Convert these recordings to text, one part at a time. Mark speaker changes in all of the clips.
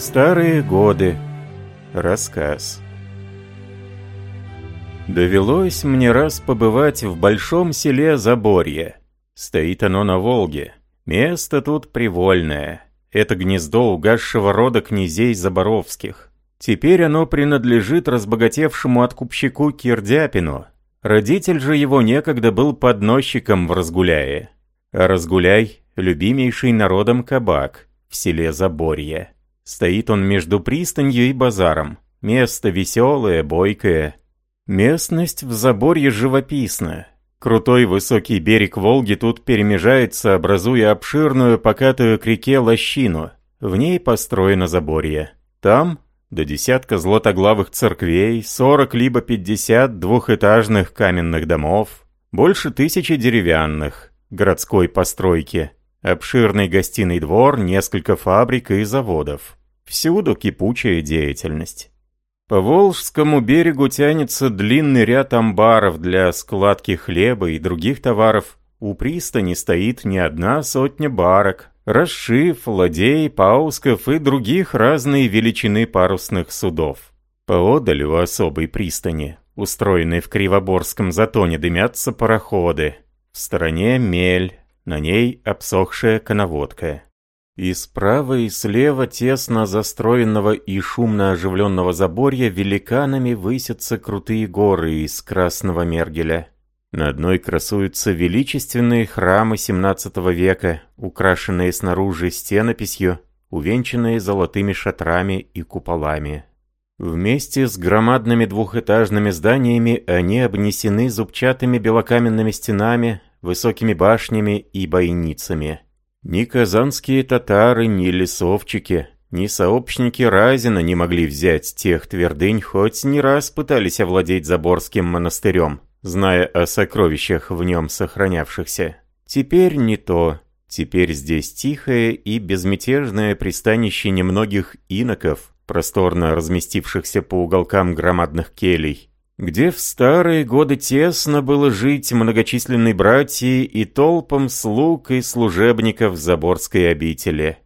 Speaker 1: Старые годы. Рассказ. Довелось мне раз побывать в большом селе Заборье. Стоит оно на Волге. Место тут привольное. Это гнездо угасшего рода князей Заборовских. Теперь оно принадлежит разбогатевшему откупщику Кирдяпину. Родитель же его некогда был подносчиком в Разгуляе. А Разгуляй – любимейший народом кабак в селе Заборье. Стоит он между пристанью и базаром. Место веселое, бойкое. Местность в заборье живописна. Крутой высокий берег Волги тут перемежается, образуя обширную покатую к реке лощину. В ней построено заборье. Там до десятка златоглавых церквей, сорок либо пятьдесят двухэтажных каменных домов, больше тысячи деревянных, городской постройки, обширный гостиный двор, несколько фабрик и заводов. Всюду кипучая деятельность. По Волжскому берегу тянется длинный ряд амбаров для складки хлеба и других товаров. У пристани стоит не одна сотня барок, расшив, ладей, паусков и других разной величины парусных судов. Поодаль у особой пристани, устроенной в Кривоборском затоне, дымятся пароходы. В стороне мель, на ней обсохшая коноводка. И справа и слева тесно застроенного и шумно оживленного заборья великанами высятся крутые горы из красного мергеля. На одной красуются величественные храмы XVII века, украшенные снаружи стенописью, увенчанные золотыми шатрами и куполами. Вместе с громадными двухэтажными зданиями они обнесены зубчатыми белокаменными стенами, высокими башнями и бойницами. Ни казанские татары, ни лесовчики, ни сообщники Разина не могли взять тех твердынь, хоть не раз пытались овладеть Заборским монастырем, зная о сокровищах в нем сохранявшихся. Теперь не то. Теперь здесь тихое и безмятежное пристанище немногих иноков, просторно разместившихся по уголкам громадных келей где в старые годы тесно было жить многочисленной братьей и толпам слуг и служебников Заборской обители.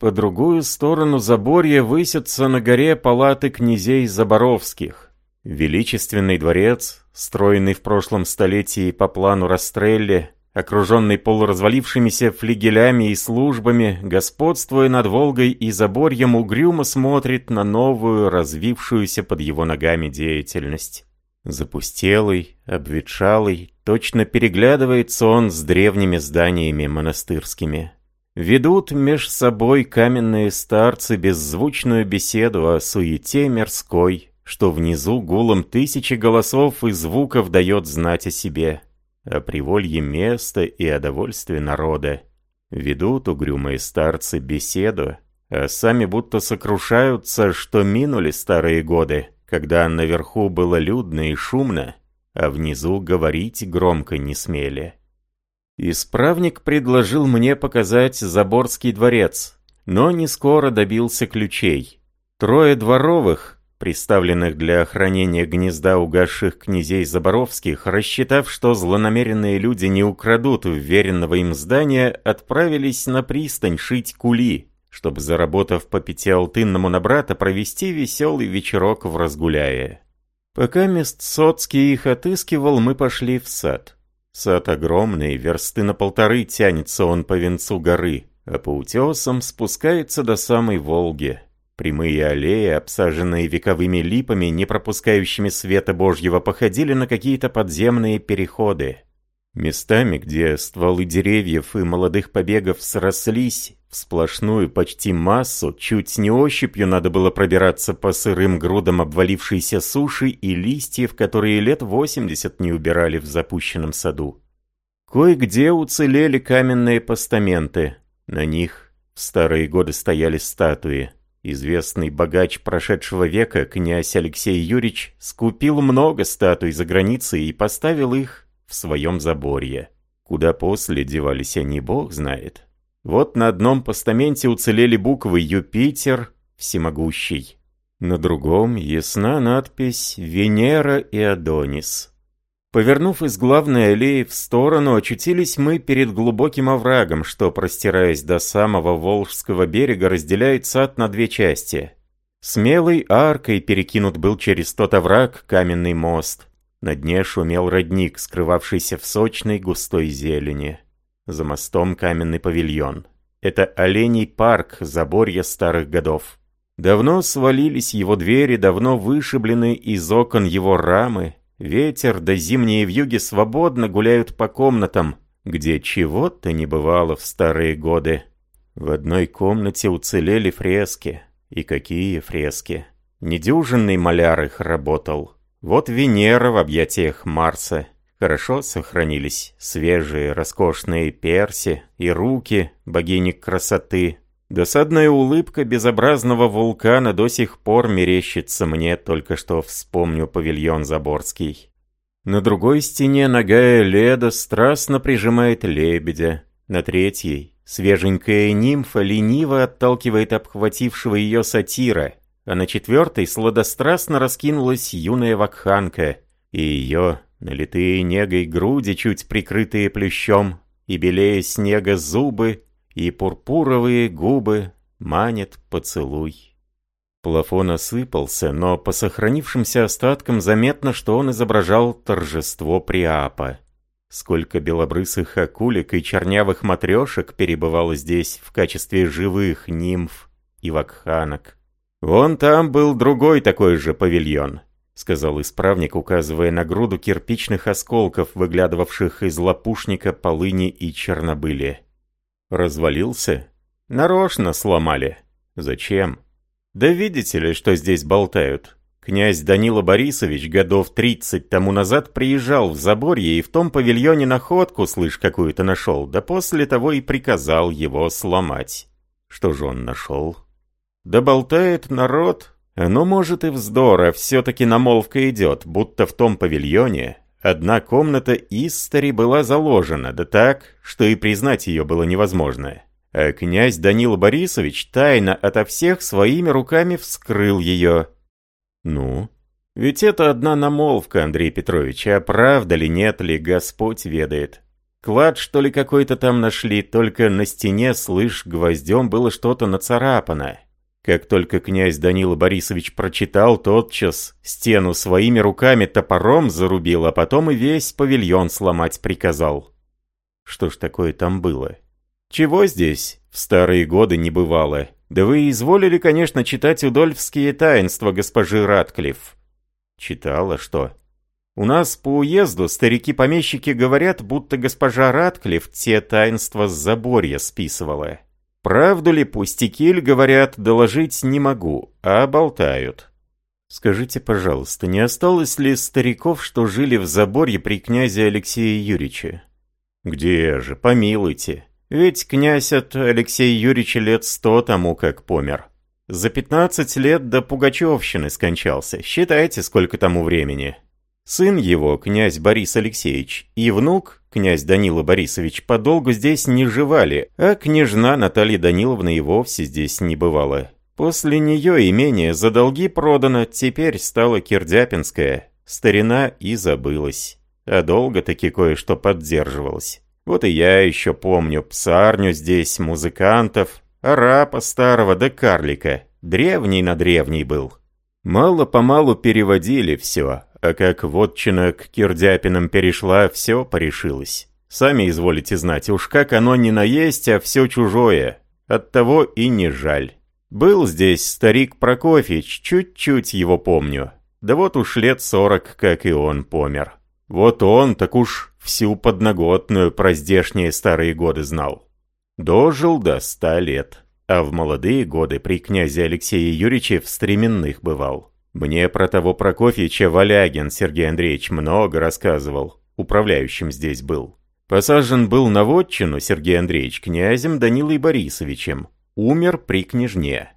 Speaker 1: По другую сторону Заборья высятся на горе палаты князей Заборовских. Величественный дворец, строенный в прошлом столетии по плану Растрелли, окруженный полуразвалившимися флигелями и службами, господствуя над Волгой и Заборьем, угрюмо смотрит на новую, развившуюся под его ногами деятельность. Запустелый, обветшалый, точно переглядывается он с древними зданиями монастырскими. Ведут меж собой каменные старцы беззвучную беседу о суете мирской, что внизу гулом тысячи голосов и звуков дает знать о себе, о приволье места и о довольстве народа. Ведут угрюмые старцы беседу, а сами будто сокрушаются, что минули старые годы, когда наверху было людно и шумно, а внизу говорить громко не смели. Исправник предложил мне показать Заборский дворец, но не скоро добился ключей. Трое дворовых, приставленных для охранения гнезда угасших князей Заборовских, рассчитав, что злонамеренные люди не украдут вверенного им здания, отправились на пристань шить кули, чтобы, заработав по пятиалтынному на брата, провести веселый вечерок в разгуляе. Пока мест Соцкий их отыскивал, мы пошли в сад. Сад огромный, версты на полторы тянется он по венцу горы, а по утесам спускается до самой Волги. Прямые аллеи, обсаженные вековыми липами, не пропускающими света Божьего, походили на какие-то подземные переходы. Местами, где стволы деревьев и молодых побегов срослись, в сплошную почти массу, чуть не ощупью надо было пробираться по сырым грудам обвалившейся суши и листьев, которые лет 80 не убирали в запущенном саду. Кое-где уцелели каменные постаменты. На них в старые годы стояли статуи. Известный богач прошедшего века, князь Алексей Юрьевич, скупил много статуй за границей и поставил их в своем заборье. Куда после девались они, бог знает. Вот на одном постаменте уцелели буквы «Юпитер всемогущий». На другом ясна надпись «Венера и Адонис». Повернув из главной аллеи в сторону, очутились мы перед глубоким оврагом, что, простираясь до самого Волжского берега, разделяет сад на две части. Смелой аркой перекинут был через тот овраг каменный мост. На дне шумел родник, скрывавшийся в сочной густой зелени. За мостом каменный павильон. Это оленей парк заборья старых годов. Давно свалились его двери, давно вышиблены из окон его рамы, Ветер да зимние вьюги свободно гуляют по комнатам, где чего-то не бывало в старые годы. В одной комнате уцелели фрески. И какие фрески! Недюжинный маляр их работал. Вот Венера в объятиях Марса. Хорошо сохранились свежие, роскошные перси и руки богини красоты, Досадная улыбка безобразного вулкана до сих пор мерещится мне, только что вспомню павильон Заборский. На другой стене ногая Леда страстно прижимает лебедя. На третьей свеженькая нимфа лениво отталкивает обхватившего ее сатира, а на четвертой сладострастно раскинулась юная вакханка, и ее налитые негой груди, чуть прикрытые плющом, и белее снега зубы, и пурпуровые губы манит поцелуй. Плафон осыпался, но по сохранившимся остаткам заметно, что он изображал торжество Приапа. Сколько белобрысых акулек и чернявых матрешек перебывало здесь в качестве живых нимф и вакханок. «Вон там был другой такой же павильон», — сказал исправник, указывая на груду кирпичных осколков, выглядывавших из лопушника полыни и чернобыли. Развалился? Нарочно сломали. Зачем? Да видите ли, что здесь болтают. Князь Данила Борисович годов 30 тому назад приезжал в Заборье и в том павильоне находку, слышь, какую-то нашел, да после того и приказал его сломать. Что же он нашел? Да болтает народ. Ну, может и вздор, а все-таки намолвка идет, будто в том павильоне Одна комната Истари была заложена, да так, что и признать ее было невозможно. А князь Данила Борисович тайно ото всех своими руками вскрыл ее. Ну? Ведь это одна намолвка, Андрей Петрович, а правда ли, нет ли, Господь ведает. Клад, что ли, какой-то там нашли, только на стене, слышь, гвоздем было что-то нацарапано. Как только князь Данила Борисович прочитал, тотчас стену своими руками топором зарубил, а потом и весь павильон сломать приказал. Что ж такое там было? Чего здесь в старые годы не бывало? Да вы изволили, конечно, читать удольфские таинства госпожи Ратклифф. Читала, что? У нас по уезду старики-помещики говорят, будто госпожа Ратклифф те таинства с заборья списывала. Правду ли пустяки ли говорят, доложить не могу, а болтают. Скажите, пожалуйста, не осталось ли стариков, что жили в заборье при князе Алексее Юрьевиче? Где же, помилуйте. Ведь князь от Алексея Юрьевича лет сто тому как помер. За пятнадцать лет до Пугачевщины скончался. Считайте, сколько тому времени. Сын его, князь Борис Алексеевич, и внук, князь Данила Борисович, подолгу здесь не живали, а княжна Наталья Даниловна и вовсе здесь не бывала. После нее имение за долги продано, теперь стало Кирдяпинское. Старина и забылась. А долго-таки кое-что поддерживалось. Вот и я еще помню псарню здесь, музыкантов, арапа старого да карлика. Древний на древний был. Мало-помалу переводили все, а как вотчина к Кирдяпинам перешла, все порешилось. Сами изволите знать, уж как оно не наесть, а все чужое. Оттого и не жаль. Был здесь старик Прокофьич, чуть-чуть его помню. Да вот уж лет сорок, как и он помер. Вот он так уж всю подноготную про здешние старые годы знал. Дожил до ста лет, а в молодые годы при князе Алексее Юрьевиче в стременных бывал. Мне про того Прокофьевича Валягин Сергей Андреевич много рассказывал. Управляющим здесь был. Посажен был на вотчину Сергей Андреевич князем Данилой Борисовичем. Умер при княжне.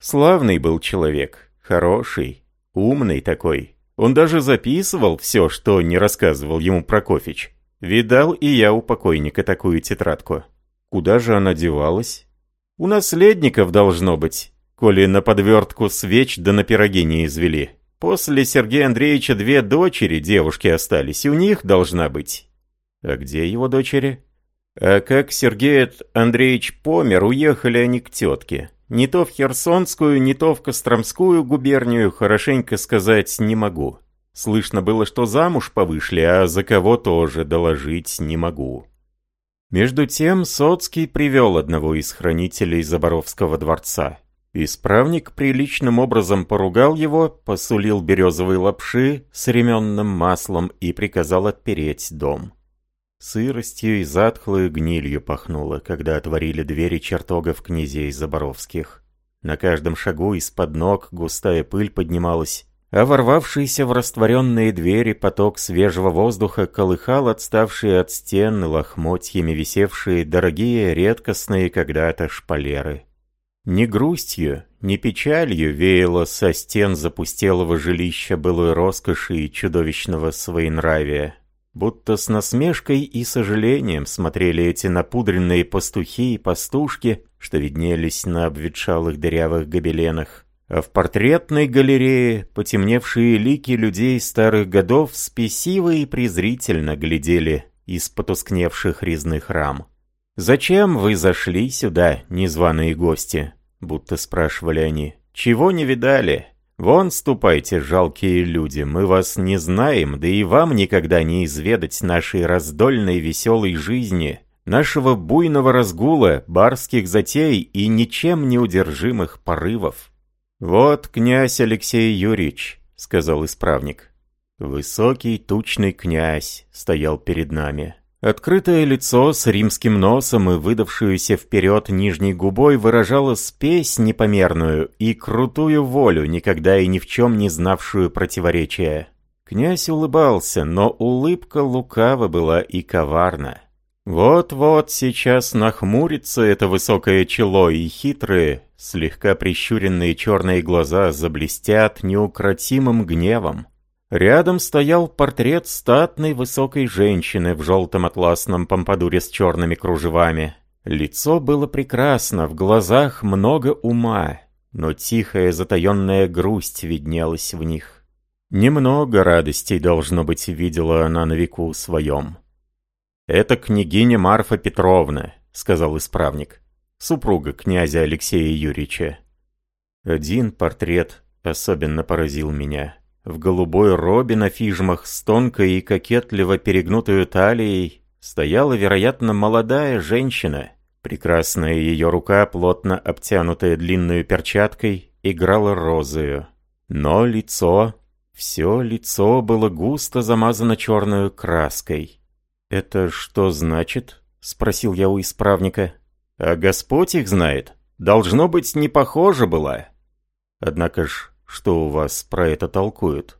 Speaker 1: Славный был человек. Хороший. Умный такой. Он даже записывал все, что не рассказывал ему Прокофьевич. Видал и я у покойника такую тетрадку. Куда же она девалась? У наследников должно быть коли на подвертку свеч да на пироги не извели. После Сергея Андреевича две дочери девушки остались, и у них должна быть. А где его дочери? А как Сергей Андреевич помер, уехали они к тетке. Не то в Херсонскую, не то в Костромскую губернию, хорошенько сказать не могу. Слышно было, что замуж повышли, а за кого тоже доложить не могу. Между тем Соцкий привел одного из хранителей Заборовского дворца. Исправник приличным образом поругал его, посулил березовой лапши с ременным маслом и приказал отпереть дом. Сыростью и затхлой гнилью пахнуло, когда отворили двери чертогов князей Заборовских. На каждом шагу из-под ног густая пыль поднималась, а ворвавшийся в растворенные двери поток свежего воздуха колыхал отставшие от стен лохмотьями висевшие дорогие редкостные когда-то шпалеры. Ни грустью, ни печалью веяло со стен запустелого жилища былой роскоши и чудовищного своенравия. Будто с насмешкой и сожалением смотрели эти напудренные пастухи и пастушки, что виднелись на обветшалых дырявых гобеленах. А в портретной галерее потемневшие лики людей старых годов спесиво и презрительно глядели из потускневших резных рам. «Зачем вы зашли сюда, незваные гости?» Будто спрашивали они. «Чего не видали? Вон ступайте, жалкие люди, мы вас не знаем, да и вам никогда не изведать нашей раздольной веселой жизни, нашего буйного разгула, барских затей и ничем неудержимых порывов». «Вот князь Алексей Юрьевич», — сказал исправник. Высокий, тучный князь стоял перед нами. Открытое лицо с римским носом и выдавшуюся вперед нижней губой выражало спесь непомерную и крутую волю, никогда и ни в чем не знавшую противоречия. Князь улыбался, но улыбка лукава была и коварна. Вот-вот сейчас нахмурится это высокое чело, и хитрые, слегка прищуренные черные глаза заблестят неукротимым гневом. Рядом стоял портрет статной высокой женщины в желтом атласном помпадуре с черными кружевами. Лицо было прекрасно, в глазах много ума, но тихая затаенная грусть виднелась в них. Немного радостей, должно быть, видела она на веку своем. «Это княгиня Марфа Петровна», — сказал исправник, супруга князя Алексея Юрьевича. Один портрет особенно поразил меня в голубой робе на фижмах с тонкой и кокетливо перегнутую талией стояла, вероятно, молодая женщина. Прекрасная ее рука, плотно обтянутая длинной перчаткой, играла розою. Но лицо, все лицо было густо замазано черной краской. «Это что значит?» — спросил я у исправника. «А Господь их знает. Должно быть, не похоже была». Однако ж что у вас про это толкуют?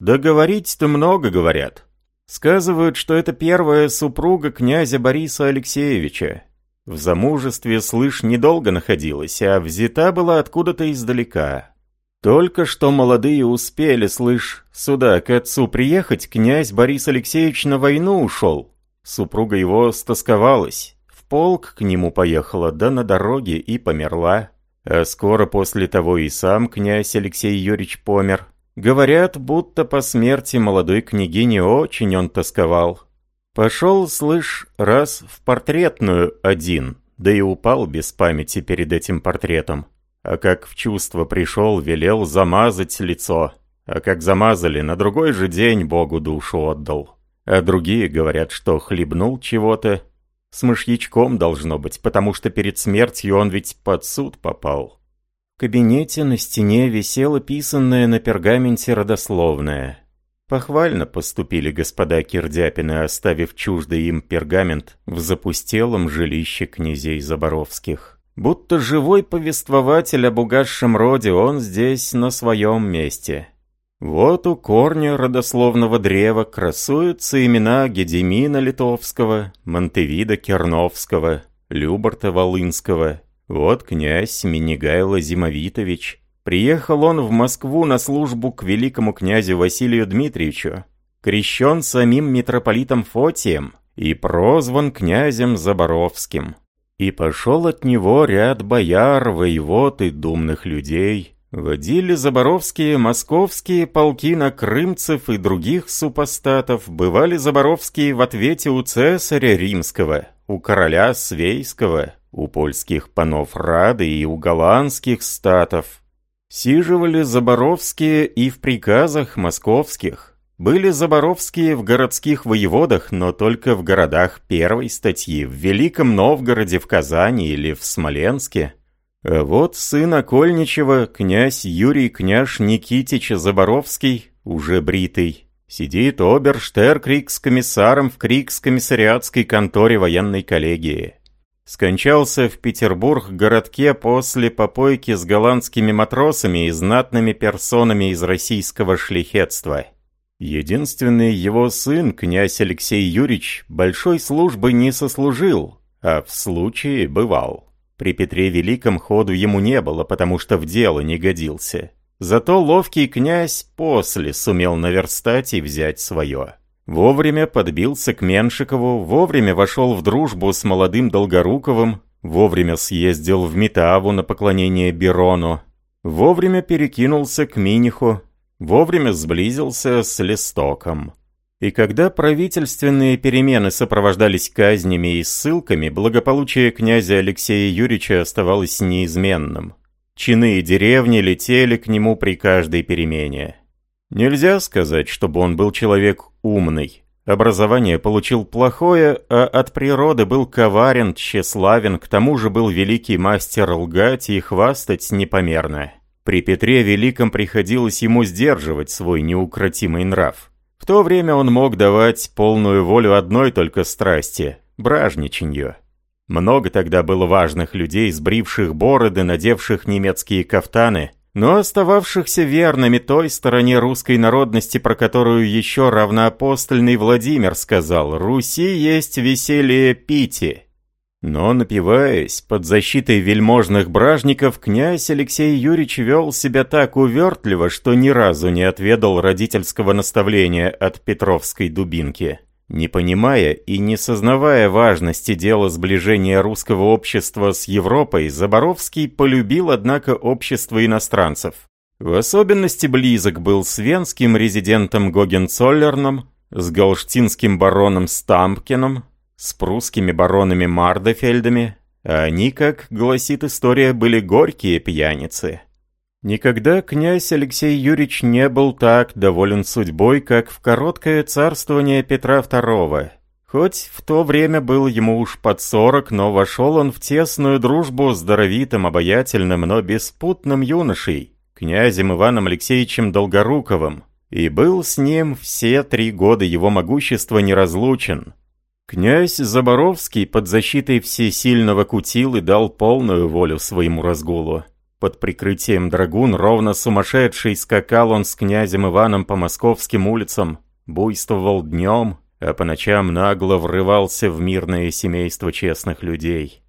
Speaker 1: Да говорить-то много говорят. Сказывают, что это первая супруга князя Бориса Алексеевича. В замужестве, слышь, недолго находилась, а взята была откуда-то издалека. Только что молодые успели, слышь, сюда к отцу приехать, князь Борис Алексеевич на войну ушел. Супруга его стосковалась. В полк к нему поехала, да на дороге и померла. А скоро после того и сам князь Алексей Юрьевич помер. Говорят, будто по смерти молодой княгини очень он тосковал. Пошел, слышь, раз в портретную один, да и упал без памяти перед этим портретом. А как в чувство пришел, велел замазать лицо. А как замазали, на другой же день Богу душу отдал. А другие говорят, что хлебнул чего-то с мышьячком должно быть, потому что перед смертью он ведь под суд попал. В кабинете на стене висело писанное на пергаменте родословное. Похвально поступили господа Кирдяпины, оставив чуждый им пергамент в запустелом жилище князей Заборовских. Будто живой повествователь об угасшем роде, он здесь на своем месте. Вот у корня родословного древа красуются имена Гедемина Литовского, Монтевида Керновского, Любарта Волынского. Вот князь Минигайло Зимовитович. Приехал он в Москву на службу к великому князю Василию Дмитриевичу, крещен самим митрополитом Фотием и прозван князем Заборовским. И пошел от него ряд бояр, воевод и думных людей, Водили заборовские московские полки на крымцев и других супостатов, бывали заборовские в ответе у цесаря римского, у короля свейского, у польских панов Рады и у голландских статов. Сиживали заборовские и в приказах московских. Были заборовские в городских воеводах, но только в городах первой статьи, в Великом Новгороде, в Казани или в Смоленске. А вот сын Окольничева, князь Юрий княж Никитич Заборовский, уже бритый, сидит оберштер-крикс-комиссаром в крикс-комиссариатской конторе военной коллегии. Скончался в Петербург-городке после попойки с голландскими матросами и знатными персонами из российского шляхетства. Единственный его сын, князь Алексей Юрьевич, большой службы не сослужил, а в случае бывал. При Петре Великом ходу ему не было, потому что в дело не годился. Зато ловкий князь после сумел наверстать и взять свое. Вовремя подбился к Меншикову, вовремя вошел в дружбу с молодым Долгоруковым, вовремя съездил в Метаву на поклонение Берону, вовремя перекинулся к Миниху, вовремя сблизился с Листоком. И когда правительственные перемены сопровождались казнями и ссылками, благополучие князя Алексея Юрьевича оставалось неизменным. Чины и деревни летели к нему при каждой перемене. Нельзя сказать, чтобы он был человек умный. Образование получил плохое, а от природы был коварен, тщеславен, к тому же был великий мастер лгать и хвастать непомерно. При Петре Великом приходилось ему сдерживать свой неукротимый нрав. В то время он мог давать полную волю одной только страсти – бражничанью. Много тогда было важных людей, сбривших бороды, надевших немецкие кафтаны, но остававшихся верными той стороне русской народности, про которую еще равноапостольный Владимир сказал «Руси есть веселье пити». Но, напиваясь, под защитой вельможных бражников, князь Алексей Юрьевич вел себя так увертливо, что ни разу не отведал родительского наставления от Петровской дубинки. Не понимая и не сознавая важности дела сближения русского общества с Европой, Заборовский полюбил, однако, общество иностранцев. В особенности близок был с венским резидентом Гогенцоллерном, с галштинским бароном Стампкиным, с прусскими баронами Мардефельдами, а они, как гласит история, были горькие пьяницы. Никогда князь Алексей Юрьевич не был так доволен судьбой, как в короткое царствование Петра II. Хоть в то время был ему уж под сорок, но вошел он в тесную дружбу с даровитым, обаятельным, но беспутным юношей, князем Иваном Алексеевичем Долгоруковым, и был с ним все три года его могущества неразлучен. Князь Заборовский под защитой всесильного Кутилы дал полную волю своему разгулу. Под прикрытием драгун, ровно сумасшедший, скакал он с князем Иваном по московским улицам, буйствовал днем, а по ночам нагло врывался в мирное семейство честных людей.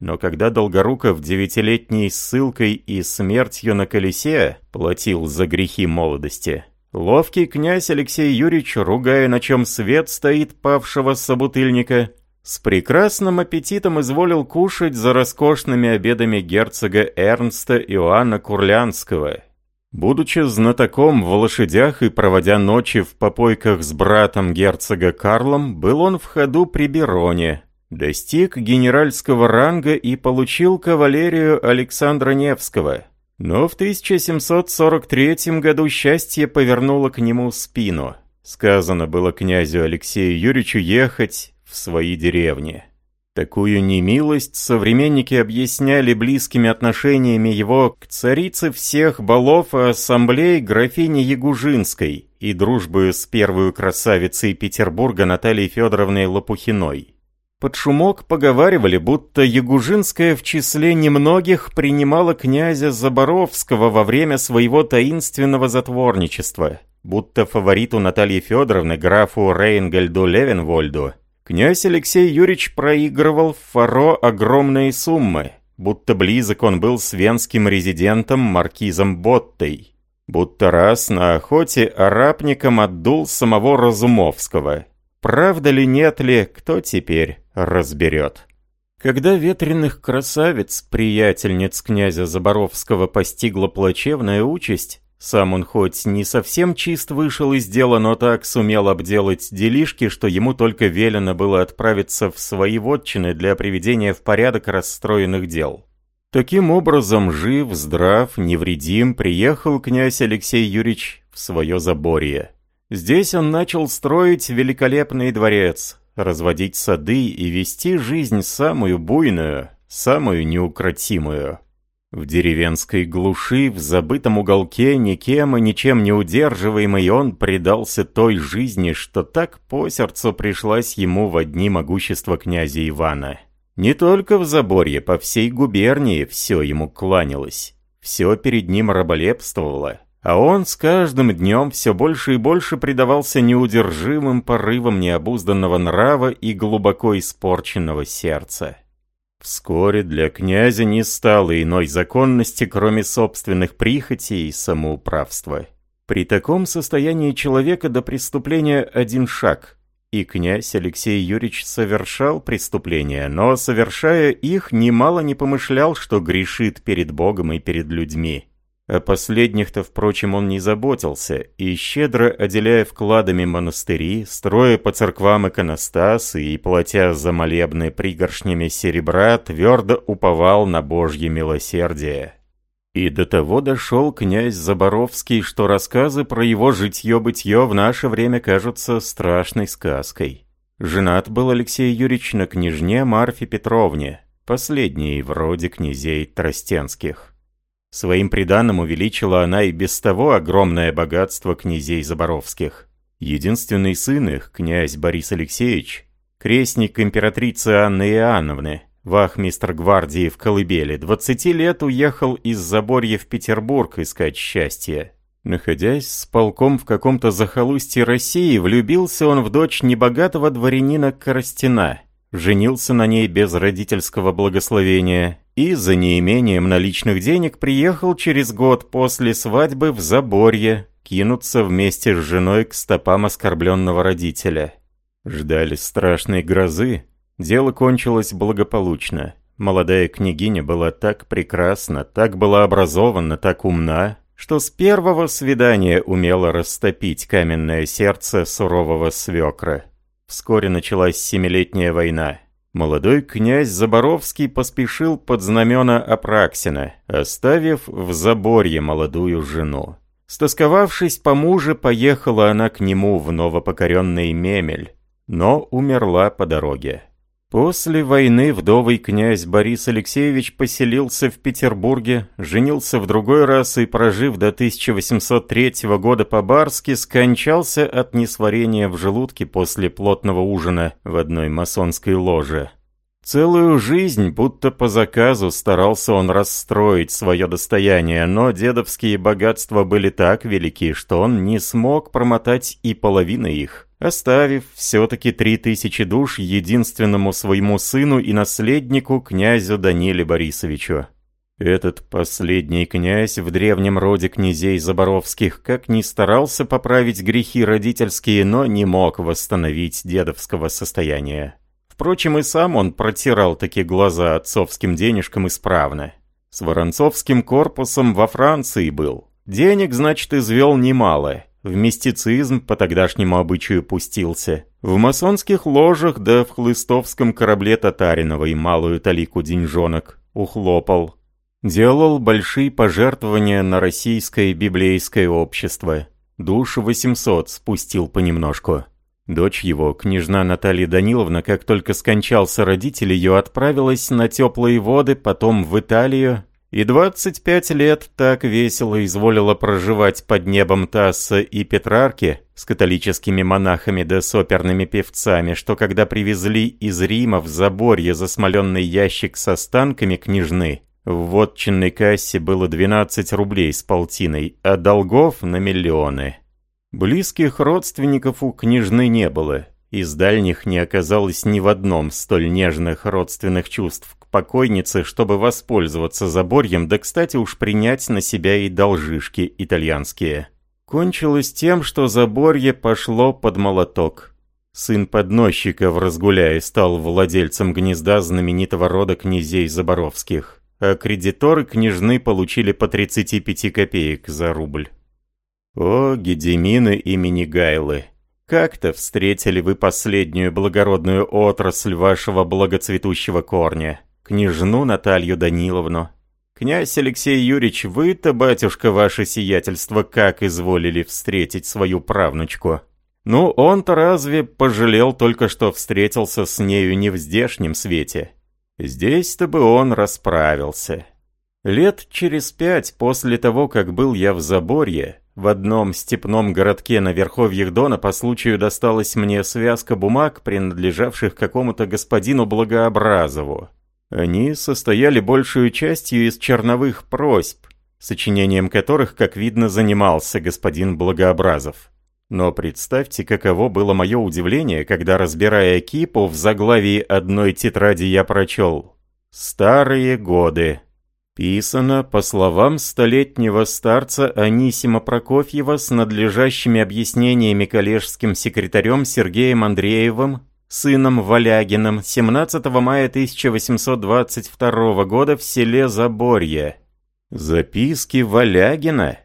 Speaker 1: Но когда Долгоруков девятилетней ссылкой и смертью на колесе платил за грехи молодости, Ловкий князь Алексей Юрьевич, ругая, на чем свет стоит павшего собутыльника, с прекрасным аппетитом изволил кушать за роскошными обедами герцога Эрнста Иоанна Курлянского. Будучи знатоком в лошадях и проводя ночи в попойках с братом герцога Карлом, был он в ходу при Бероне, достиг генеральского ранга и получил кавалерию Александра Невского – но в 1743 году счастье повернуло к нему спину. Сказано было князю Алексею Юрьевичу ехать в свои деревни. Такую немилость современники объясняли близкими отношениями его к царице всех балов и ассамблей графине Ягужинской и дружбою с первой красавицей Петербурга Натальей Федоровной Лопухиной. Под шумок поговаривали, будто Ягужинская в числе немногих принимала князя Заборовского во время своего таинственного затворничества, будто фавориту Натальи Федоровны, графу Рейнгольду Левенвольду, князь Алексей Юрьевич проигрывал в фаро огромные суммы, будто близок он был с венским резидентом маркизом Боттой, будто раз на охоте арабником отдул самого Разумовского – Правда ли, нет ли, кто теперь разберет. Когда ветреных красавиц, приятельниц князя Заборовского, постигла плачевная участь, сам он хоть не совсем чист вышел из дела, но так сумел обделать делишки, что ему только велено было отправиться в свои вотчины для приведения в порядок расстроенных дел. Таким образом, жив, здрав, невредим, приехал князь Алексей Юрьевич в свое заборье. Здесь он начал строить великолепный дворец, разводить сады и вести жизнь самую буйную, самую неукротимую. В деревенской глуши, в забытом уголке, никем и ничем не удерживаемый, он предался той жизни, что так по сердцу пришлась ему в одни могущества князя Ивана. Не только в Заборье, по всей губернии все ему кланялось. Все перед ним раболепствовало. А он с каждым днем все больше и больше предавался неудержимым порывам необузданного нрава и глубоко испорченного сердца. Вскоре для князя не стало иной законности, кроме собственных прихотей и самоуправства. При таком состоянии человека до преступления один шаг, и князь Алексей Юрьевич совершал преступления, но, совершая их, немало не помышлял, что грешит перед Богом и перед людьми. О последних-то, впрочем, он не заботился, и щедро отделяя вкладами монастыри, строя по церквам иконостасы и платя за молебны пригоршнями серебра, твердо уповал на Божье милосердие. И до того дошел князь Заборовский, что рассказы про его житье-бытье в наше время кажутся страшной сказкой. Женат был Алексей Юрьевич на княжне Марфе Петровне, последней вроде князей Тростенских. Своим приданым увеличила она и без того огромное богатство князей Заборовских. Единственный сын их, князь Борис Алексеевич, крестник императрицы Анны Иоанновны, вахмистр гвардии в Колыбели, 20 лет уехал из Заборья в Петербург искать счастье. Находясь с полком в каком-то захолустье России, влюбился он в дочь небогатого дворянина Коростина, женился на ней без родительского благословения и за неимением наличных денег приехал через год после свадьбы в Заборье кинуться вместе с женой к стопам оскорбленного родителя. Ждали страшной грозы. Дело кончилось благополучно. Молодая княгиня была так прекрасна, так была образована, так умна, что с первого свидания умела растопить каменное сердце сурового свекра. Вскоре началась Семилетняя война. Молодой князь Заборовский поспешил под знамена Апраксина, оставив в заборье молодую жену. Стосковавшись по муже, поехала она к нему в новопокоренный Мемель, но умерла по дороге. После войны вдовый князь Борис Алексеевич поселился в Петербурге, женился в другой раз и, прожив до 1803 года по-барски, скончался от несварения в желудке после плотного ужина в одной масонской ложе. Целую жизнь, будто по заказу, старался он расстроить свое достояние, но дедовские богатства были так велики, что он не смог промотать и половины их оставив все-таки три тысячи душ единственному своему сыну и наследнику князю Даниле Борисовичу. Этот последний князь в древнем роде князей Заборовских как ни старался поправить грехи родительские, но не мог восстановить дедовского состояния. Впрочем, и сам он протирал такие глаза отцовским денежкам исправно. С Воронцовским корпусом во Франции был. Денег, значит, извел немало в мистицизм по тогдашнему обычаю пустился. В масонских ложах да в хлыстовском корабле Татаринова и малую талику деньжонок ухлопал. Делал большие пожертвования на российское библейское общество. Душ 800 спустил понемножку. Дочь его, княжна Наталья Даниловна, как только скончался родитель ее, отправилась на теплые воды, потом в Италию, и 25 лет так весело изволила проживать под небом Тасса и Петрарки с католическими монахами да с оперными певцами, что когда привезли из Рима в Заборье засмоленный ящик с останками княжны, в вотчинной кассе было 12 рублей с полтиной, а долгов на миллионы. Близких родственников у княжны не было, из дальних не оказалось ни в одном столь нежных родственных чувств к покойнице, чтобы воспользоваться заборьем, да, кстати, уж принять на себя и должишки итальянские. Кончилось тем, что заборье пошло под молоток. сын подносчика в разгуляе стал владельцем гнезда знаменитого рода князей Заборовских, а кредиторы княжны получили по 35 копеек за рубль. О, Гедемины имени Гайлы! Как-то встретили вы последнюю благородную отрасль вашего благоцветущего корня, княжну Наталью Даниловну. Князь Алексей Юрьевич, вы-то, батюшка, ваше сиятельство, как изволили встретить свою правнучку? Ну, он-то разве пожалел только, что встретился с нею не в здешнем свете? Здесь-то бы он расправился. Лет через пять после того, как был я в Заборье, в одном степном городке на верховьях Дона по случаю досталась мне связка бумаг, принадлежавших какому-то господину Благообразову. Они состояли большую частью из черновых просьб, сочинением которых, как видно, занимался господин Благообразов. Но представьте, каково было мое удивление, когда, разбирая кипу, в заглавии одной тетради я прочел «Старые годы». Писано, по словам столетнего старца Анисима Прокофьева с надлежащими объяснениями коллежским секретарем Сергеем Андреевым, сыном Валягиным, 17 мая 1822 года в селе Заборье. Записки Валягина?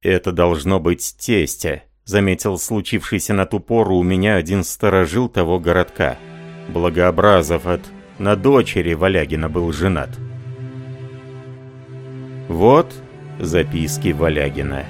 Speaker 1: Это должно быть тестя заметил случившийся на ту пору у меня один сторожил того городка. Благообразов от на дочери Валягина был женат. Вот записки Валягина.